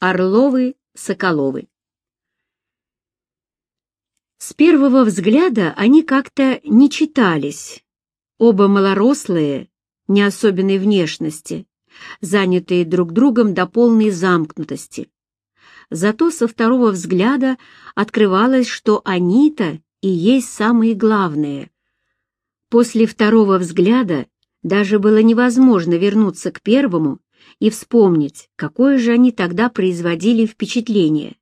Орловы-Соколовы. С первого взгляда они как-то не читались. Оба малорослые, не особенной внешности, занятые друг другом до полной замкнутости. Зато со второго взгляда открывалось, что они-то и есть самые главные. После второго взгляда даже было невозможно вернуться к первому и вспомнить, какое же они тогда производили впечатление.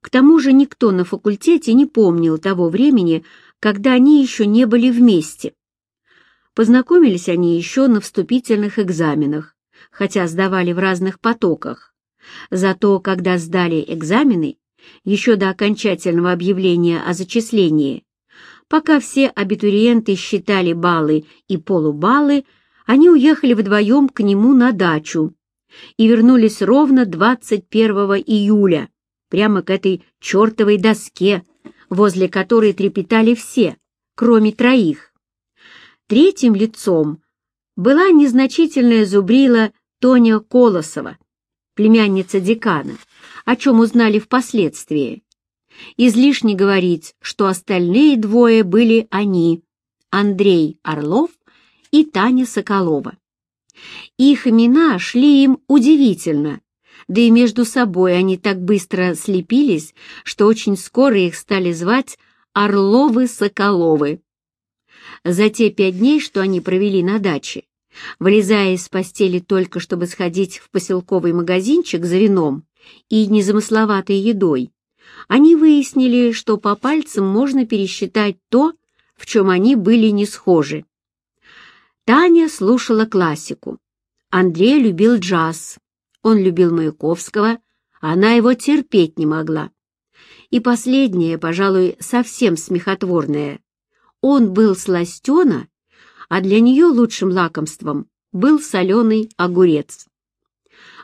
К тому же никто на факультете не помнил того времени, когда они еще не были вместе. Познакомились они еще на вступительных экзаменах, хотя сдавали в разных потоках. Зато, когда сдали экзамены, еще до окончательного объявления о зачислении, пока все абитуриенты считали баллы и полубаллы, они уехали вдвоем к нему на дачу и вернулись ровно 21 июля, прямо к этой чертовой доске, возле которой трепетали все, кроме троих. Третьим лицом была незначительная зубрила Тоня Колосова, племянница декана, о чем узнали впоследствии. Излишне говорить, что остальные двое были они, Андрей Орлов и Таня Соколова. Их имена шли им удивительно, да и между собой они так быстро слепились, что очень скоро их стали звать Орловы-Соколовы. За те пять дней, что они провели на даче, вылезая из постели только чтобы сходить в поселковый магазинчик за вином и незамысловатой едой, они выяснили, что по пальцам можно пересчитать то, в чем они были не схожи. Таня слушала классику. Андрей любил джаз. Он любил Маяковского, а она его терпеть не могла. И последнее, пожалуй, совсем смехотворное. Он был сластена, а для нее лучшим лакомством был соленый огурец.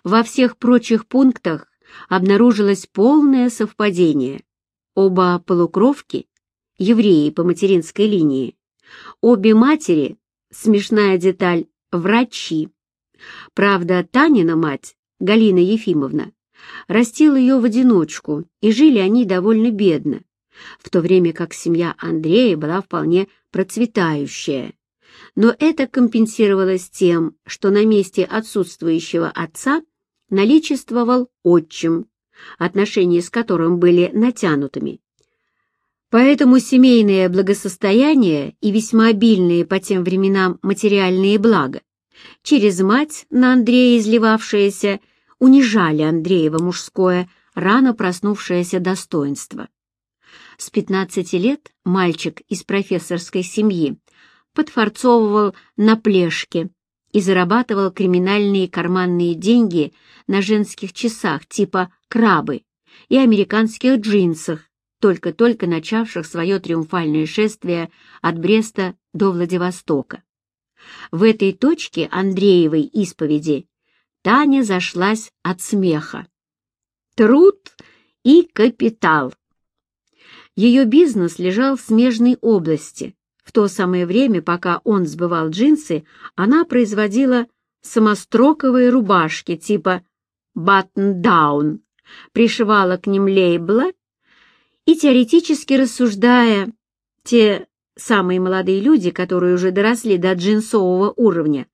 Во всех прочих пунктах обнаружилось полное совпадение. Оба полукровки, евреи по материнской линии, обе матери Смешная деталь — врачи. Правда, Танина мать, Галина Ефимовна, растила ее в одиночку, и жили они довольно бедно, в то время как семья Андрея была вполне процветающая. Но это компенсировалось тем, что на месте отсутствующего отца наличествовал отчим, отношения с которым были натянутыми. Поэтому семейное благосостояние и весьма обильные по тем временам материальные блага, через мать на Андрея изливавшиеся, унижали Андреева мужское, рано проснувшееся достоинство. С 15 лет мальчик из профессорской семьи подфорцовывал на плешке и зарабатывал криминальные карманные деньги на женских часах типа «крабы» и американских джинсах, только-только начавших свое триумфальное шествие от Бреста до Владивостока. В этой точке Андреевой исповеди Таня зашлась от смеха. Труд и капитал. Ее бизнес лежал в смежной области. В то самое время, пока он сбывал джинсы, она производила самостроковые рубашки типа «баттон-даун», пришивала к ним лейбла и теоретически рассуждая, те самые молодые люди, которые уже доросли до джинсового уровня,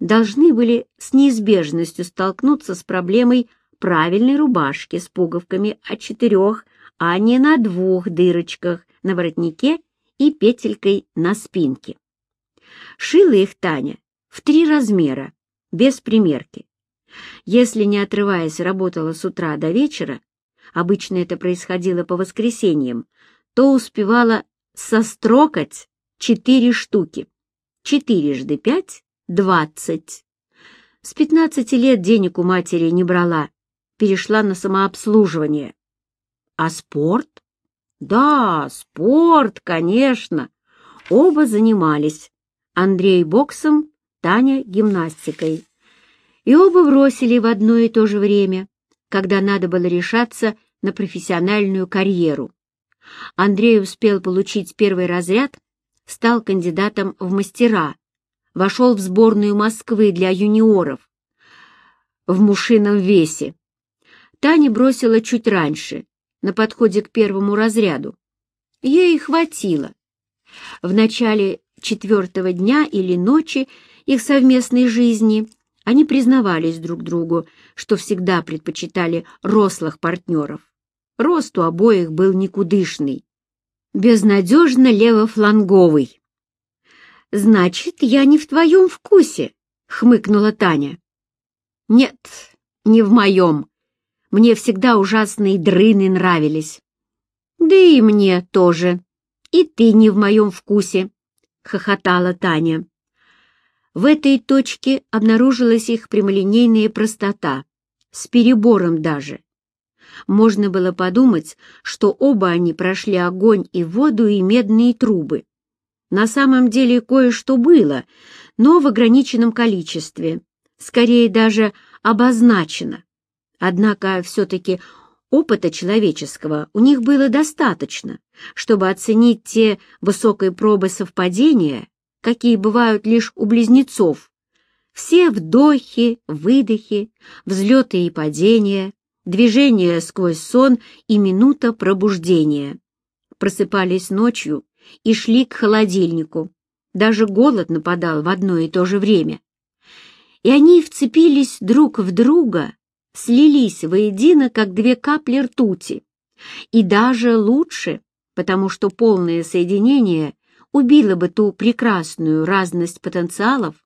должны были с неизбежностью столкнуться с проблемой правильной рубашки с пуговками от четырех, а не на двух дырочках на воротнике и петелькой на спинке. Шила их Таня в три размера, без примерки. Если, не отрываясь, работала с утра до вечера, обычно это происходило по воскресеньям, то успевала сострокать четыре штуки. Четырежды пять — двадцать. С пятнадцати лет денег у матери не брала, перешла на самообслуживание. А спорт? Да, спорт, конечно. Оба занимались. Андрей боксом, Таня гимнастикой. И оба бросили в одно и то же время когда надо было решаться на профессиональную карьеру. Андрей успел получить первый разряд, стал кандидатом в мастера, вошел в сборную Москвы для юниоров в мушином весе. Таня бросила чуть раньше, на подходе к первому разряду. Ей хватило. В начале четвертого дня или ночи их совместной жизни они признавались друг другу, что всегда предпочитали рослых партнеров. Рост у обоих был никудышный, безнадежно левофланговый. «Значит, я не в твоем вкусе», — хмыкнула Таня. «Нет, не в моем. Мне всегда ужасные дрыны нравились». «Да и мне тоже. И ты не в моем вкусе», — хохотала Таня. В этой точке обнаружилась их прямолинейная простота, с перебором даже. Можно было подумать, что оба они прошли огонь и воду и медные трубы. На самом деле кое-что было, но в ограниченном количестве, скорее даже обозначено. Однако все-таки опыта человеческого у них было достаточно, чтобы оценить те высокой пробы совпадения, какие бывают лишь у близнецов. Все вдохи, выдохи, взлеты и падения, движение сквозь сон и минута пробуждения. Просыпались ночью и шли к холодильнику. Даже голод нападал в одно и то же время. И они вцепились друг в друга, слились воедино, как две капли ртути. И даже лучше, потому что полное соединение убила бы ту прекрасную разность потенциалов,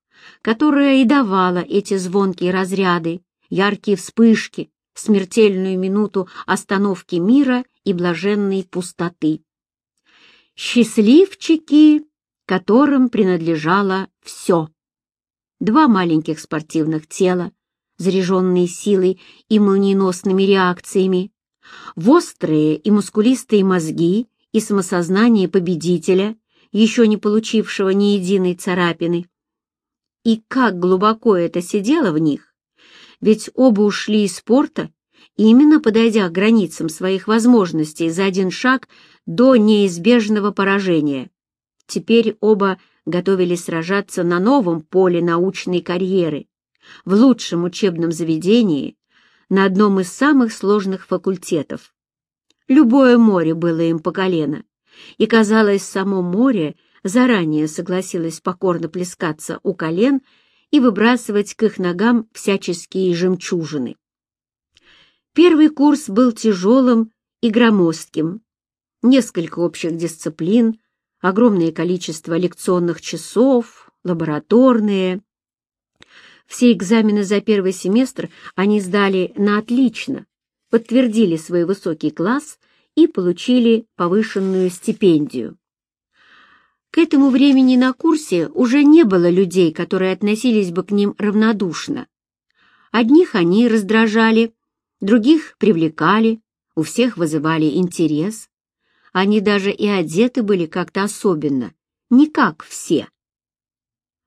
которая и давала эти звонкие разряды, яркие вспышки, смертельную минуту остановки мира и блаженной пустоты. Счастливчики, которым принадлежало все. Два маленьких спортивных тела, заряженные силой и молниеносными реакциями, в острые и мускулистые мозги и самосознание победителя, еще не получившего ни единой царапины. И как глубоко это сидело в них, ведь оба ушли из спорта, именно подойдя к границам своих возможностей за один шаг до неизбежного поражения. Теперь оба готовились сражаться на новом поле научной карьеры, в лучшем учебном заведении, на одном из самых сложных факультетов. Любое море было им по колено, и, казалось, само море заранее согласилось покорно плескаться у колен и выбрасывать к их ногам всяческие жемчужины. Первый курс был тяжелым и громоздким. Несколько общих дисциплин, огромное количество лекционных часов, лабораторные. Все экзамены за первый семестр они сдали на отлично, подтвердили свой высокий класс и получили повышенную стипендию. К этому времени на курсе уже не было людей, которые относились бы к ним равнодушно. Одних они раздражали, других привлекали, у всех вызывали интерес. Они даже и одеты были как-то особенно, не как все.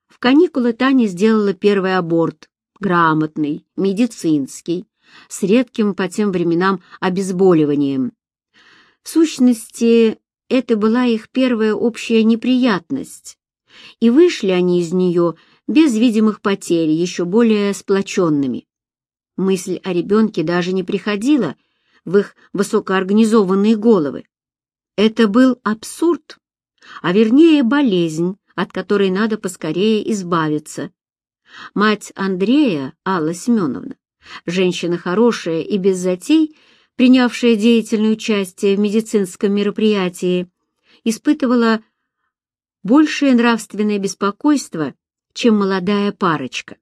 В каникулы Таня сделала первый аборт, грамотный, медицинский, с редким по тем временам обезболиванием. В сущности, это была их первая общая неприятность, и вышли они из нее без видимых потерь, еще более сплоченными. Мысль о ребенке даже не приходила в их высокоорганизованные головы. Это был абсурд, а вернее болезнь, от которой надо поскорее избавиться. Мать Андрея, Алла Семеновна, женщина хорошая и без затей, принявшая деятельное участие в медицинском мероприятии, испытывала большее нравственное беспокойство, чем молодая парочка.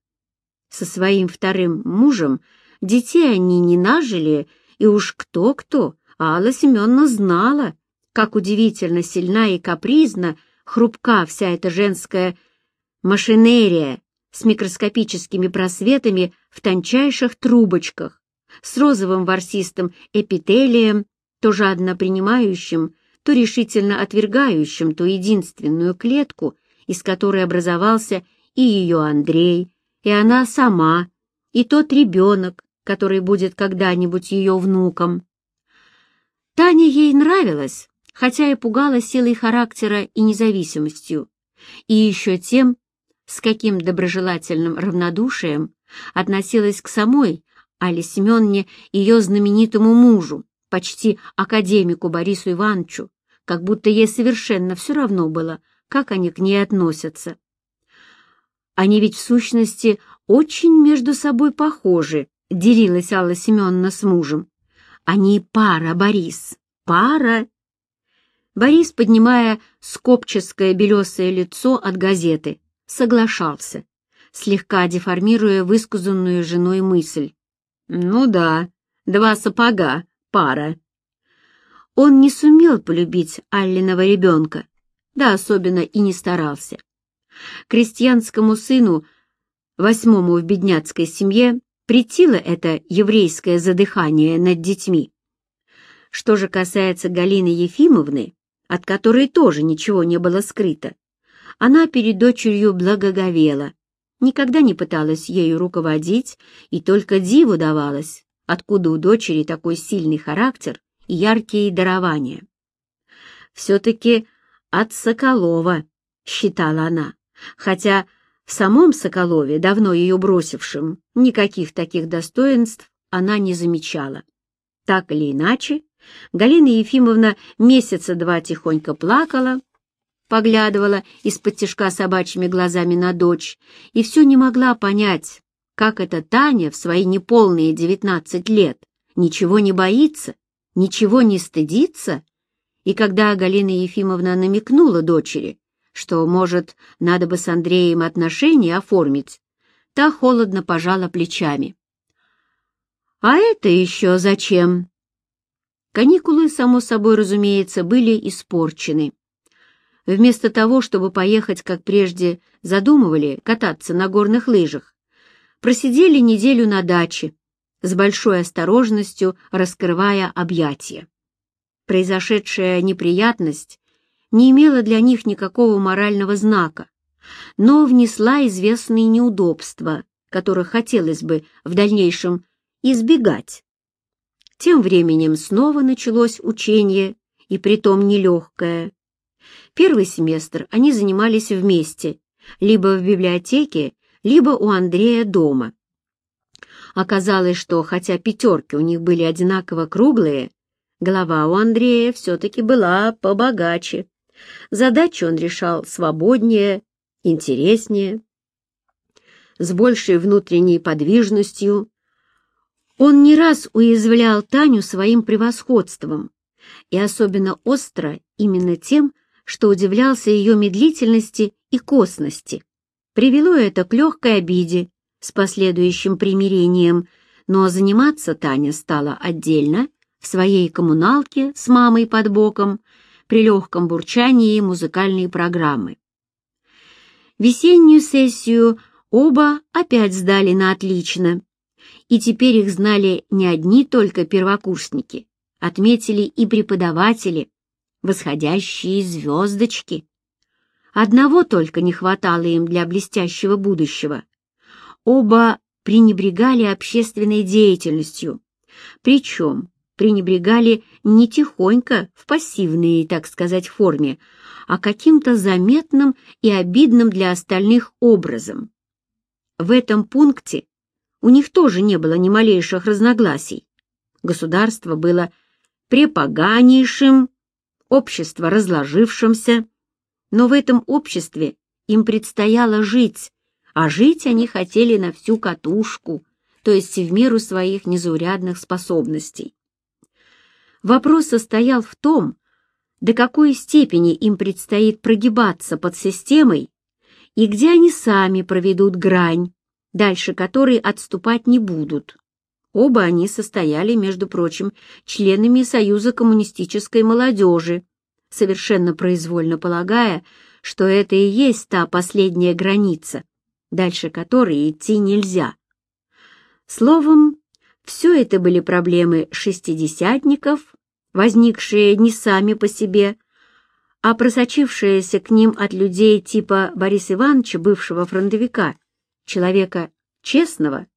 Со своим вторым мужем детей они не нажили, и уж кто-кто, а Алла Семеновна знала, как удивительно сильна и капризна, хрупка вся эта женская машинерия с микроскопическими просветами в тончайших трубочках, с розовым ворсистым эпителием, то жадно принимающим, то решительно отвергающим ту единственную клетку, из которой образовался и ее Андрей, и она сама, и тот ребенок, который будет когда-нибудь ее внуком. Таня ей нравилась, хотя и пугала силой характера и независимостью, и еще тем, с каким доброжелательным равнодушием относилась к самой Алле Семеновне ее знаменитому мужу, почти академику Борису Ивановичу, как будто ей совершенно все равно было, как они к ней относятся. Они ведь в сущности очень между собой похожи, делилась Алла Семеновна с мужем. Они пара, Борис, пара. Борис, поднимая скопческое белесое лицо от газеты, соглашался, слегка деформируя высказанную женой мысль. «Ну да, два сапога, пара». Он не сумел полюбить Алленова ребенка, да особенно и не старался. Крестьянскому сыну, восьмому в бедняцкой семье, претило это еврейское задыхание над детьми. Что же касается Галины Ефимовны, от которой тоже ничего не было скрыто, она перед дочерью благоговела, никогда не пыталась ею руководить и только диву давалась, откуда у дочери такой сильный характер и яркие дарования. Все-таки от Соколова, считала она, хотя в самом Соколове, давно ее бросившем, никаких таких достоинств она не замечала. Так или иначе, Галина Ефимовна месяца два тихонько плакала, поглядывала из-под тишка собачьими глазами на дочь и все не могла понять, как эта Таня в свои неполные девятнадцать лет ничего не боится, ничего не стыдится, и когда Галина Ефимовна намекнула дочери, что, может, надо бы с Андреем отношения оформить, та холодно пожала плечами. «А это еще зачем?» Каникулы, само собой разумеется, были испорчены. Вместо того, чтобы поехать, как прежде задумывали, кататься на горных лыжах, просидели неделю на даче, с большой осторожностью раскрывая объятия. Произошедшая неприятность не имела для них никакого морального знака, но внесла известные неудобства, которых хотелось бы в дальнейшем избегать. Тем временем снова началось учение, и притом нелегкое. Первый семестр они занимались вместе, либо в библиотеке, либо у Андрея дома. Оказалось, что хотя пятерки у них были одинаково круглые, голова у Андрея все-таки была побогаче. Задачи он решал свободнее, интереснее, с большей внутренней подвижностью. Он не раз уязвлял Таню своим превосходством, и особенно остро именно тем, что удивлялся ее медлительности и косности. Привело это к легкой обиде с последующим примирением, но заниматься Таня стала отдельно, в своей коммуналке с мамой под боком, при легком бурчании музыкальной программы. Весеннюю сессию оба опять сдали на отлично, и теперь их знали не одни только первокурсники, отметили и преподаватели, восходящие звездочки. Одного только не хватало им для блестящего будущего. Оба пренебрегали общественной деятельностью, причем пренебрегали не тихонько, в пассивной, так сказать, форме, а каким-то заметным и обидным для остальных образом. В этом пункте у них тоже не было ни малейших разногласий. Государство было препоганейшим, общество разложившимся, но в этом обществе им предстояло жить, а жить они хотели на всю катушку, то есть в меру своих незаурядных способностей. Вопрос состоял в том, до какой степени им предстоит прогибаться под системой и где они сами проведут грань, дальше которой отступать не будут. Оба они состояли, между прочим, членами Союза коммунистической молодежи, совершенно произвольно полагая, что это и есть та последняя граница, дальше которой идти нельзя. Словом, все это были проблемы шестидесятников, возникшие не сами по себе, а просочившиеся к ним от людей типа Бориса Ивановича, бывшего фронтовика, человека честного,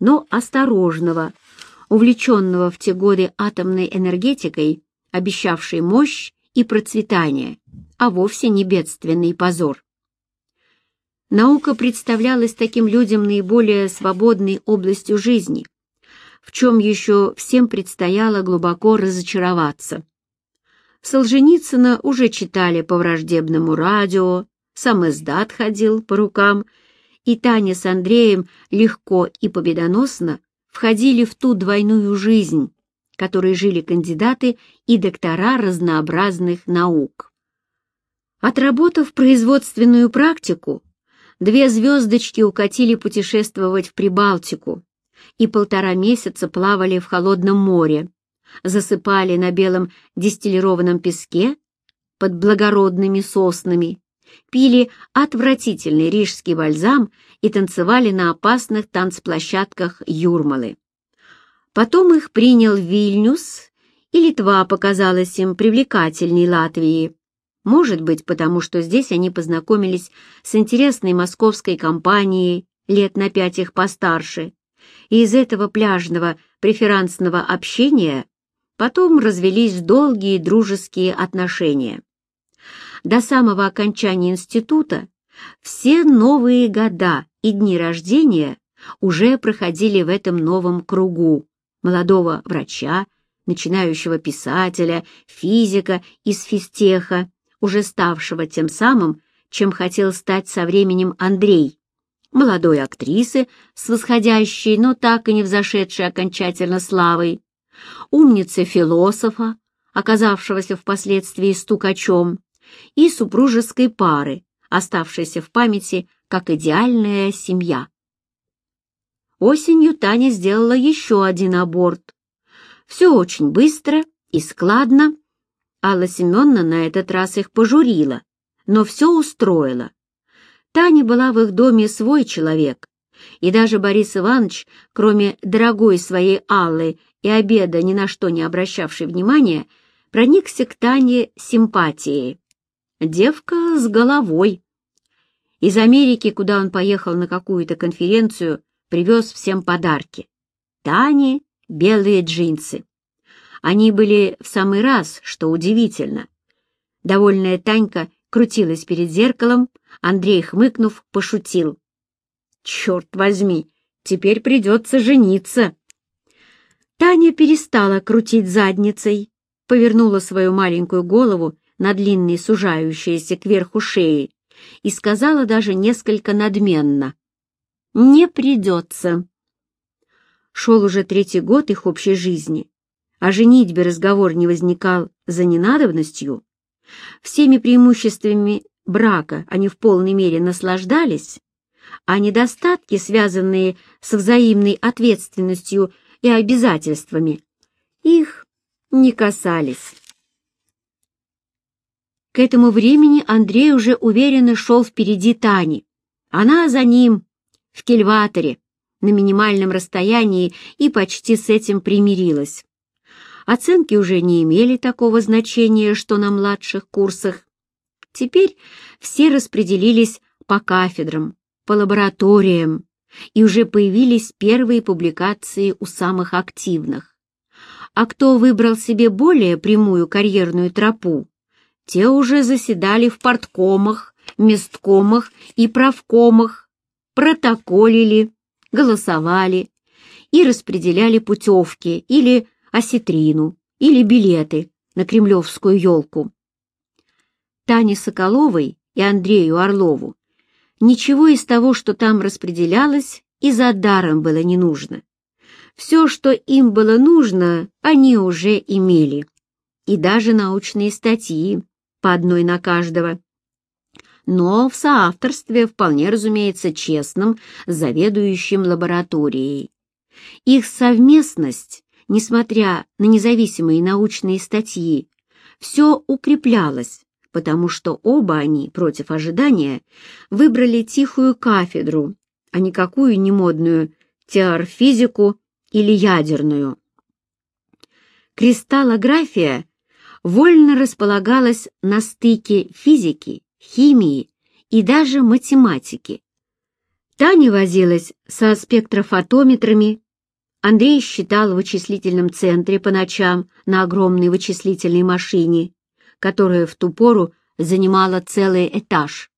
но осторожного, увлеченного в те годы атомной энергетикой, обещавшей мощь и процветание, а вовсе не бедственный позор. Наука представлялась таким людям наиболее свободной областью жизни, в чем еще всем предстояло глубоко разочароваться. Солженицына уже читали по враждебному радио, сам издат ходил по рукам, и Таня с Андреем легко и победоносно входили в ту двойную жизнь, которой жили кандидаты и доктора разнообразных наук. Отработав производственную практику, две звездочки укатили путешествовать в Прибалтику и полтора месяца плавали в холодном море, засыпали на белом дистиллированном песке под благородными соснами, пили отвратительный рижский бальзам и танцевали на опасных танцплощадках Юрмалы. Потом их принял Вильнюс, и Литва показалась им привлекательней Латвии. Может быть, потому что здесь они познакомились с интересной московской компанией, лет на пять их постарше, и из этого пляжного преферансного общения потом развелись долгие дружеские отношения. До самого окончания института все новые года и дни рождения уже проходили в этом новом кругу молодого врача, начинающего писателя, физика из физтеха, уже ставшего тем самым, чем хотел стать со временем Андрей, молодой актрисы с восходящей, но так и не взошедшей окончательно славой, умницы-философа, оказавшегося впоследствии стукачом, и супружеской пары, оставшейся в памяти как идеальная семья. Осенью Таня сделала еще один аборт. Все очень быстро и складно, Алла Семеновна на этот раз их пожурила, но все устроила. Таня была в их доме свой человек, и даже Борис Иванович, кроме дорогой своей Аллы и обеда ни на что не обращавший внимания, проникся к Тане симпатией. Девка с головой. Из Америки, куда он поехал на какую-то конференцию, привез всем подарки. Тане белые джинсы. Они были в самый раз, что удивительно. Довольная Танька крутилась перед зеркалом, Андрей, хмыкнув, пошутил. «Черт возьми, теперь придется жениться!» Таня перестала крутить задницей, повернула свою маленькую голову на длинные сужающиеся кверху шеи и сказала даже несколько надменно. «Не придется». Шел уже третий год их общей жизни, о женитьбе разговор не возникал за ненадобностью, всеми преимуществами брака они в полной мере наслаждались, а недостатки, связанные с взаимной ответственностью и обязательствами, их не касались. К этому времени Андрей уже уверенно шел впереди Тани. Она за ним, в кельваторе, на минимальном расстоянии, и почти с этим примирилась. Оценки уже не имели такого значения, что на младших курсах. Теперь все распределились по кафедрам, по лабораториям, и уже появились первые публикации у самых активных. А кто выбрал себе более прямую карьерную тропу, те уже заседали в порткомах, месткомах и правкомах, протоколили, голосовали и распределяли путевки или осетрину или билеты на кремлевскую елку. Тане Соколовой и Андрею Орлову ничего из того, что там распределялось, и за даром было не нужно. Все, что им было нужно, они уже имели. И даже научные статьи, по одной на каждого. Но в соавторстве, вполне разумеется, честным, заведующим лабораторией. Их совместность несмотря на независимые научные статьи, все укреплялось, потому что оба они, против ожидания, выбрали тихую кафедру, а никакую немодную теорфизику или ядерную. Кристаллография вольно располагалась на стыке физики, химии и даже математики. Таня возилась со спектрофотометрами Андрей считал в вычислительном центре по ночам на огромной вычислительной машине, которая в ту пору занимала целый этаж.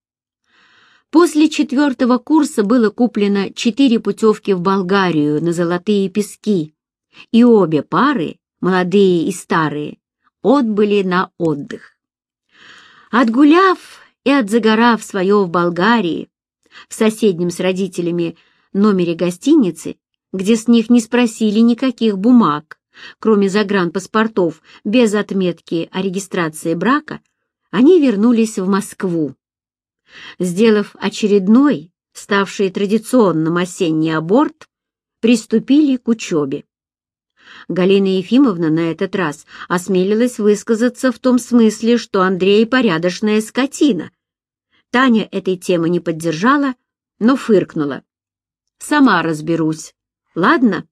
После четвертого курса было куплено четыре путевки в Болгарию на Золотые пески и обе пары, молодые и старые, отбыли на отдых. Отгуляв и отзагорав свое в Болгарии, в соседнем с родителями номере гостиницы, где с них не спросили никаких бумаг, кроме загранпаспортов без отметки о регистрации брака, они вернулись в Москву. Сделав очередной, ставший традиционным осенний аборт, приступили к учебе. Галина Ефимовна на этот раз осмелилась высказаться в том смысле, что Андрей порядочная скотина. Таня этой темы не поддержала, но фыркнула. «Сама разберусь. Ладно?»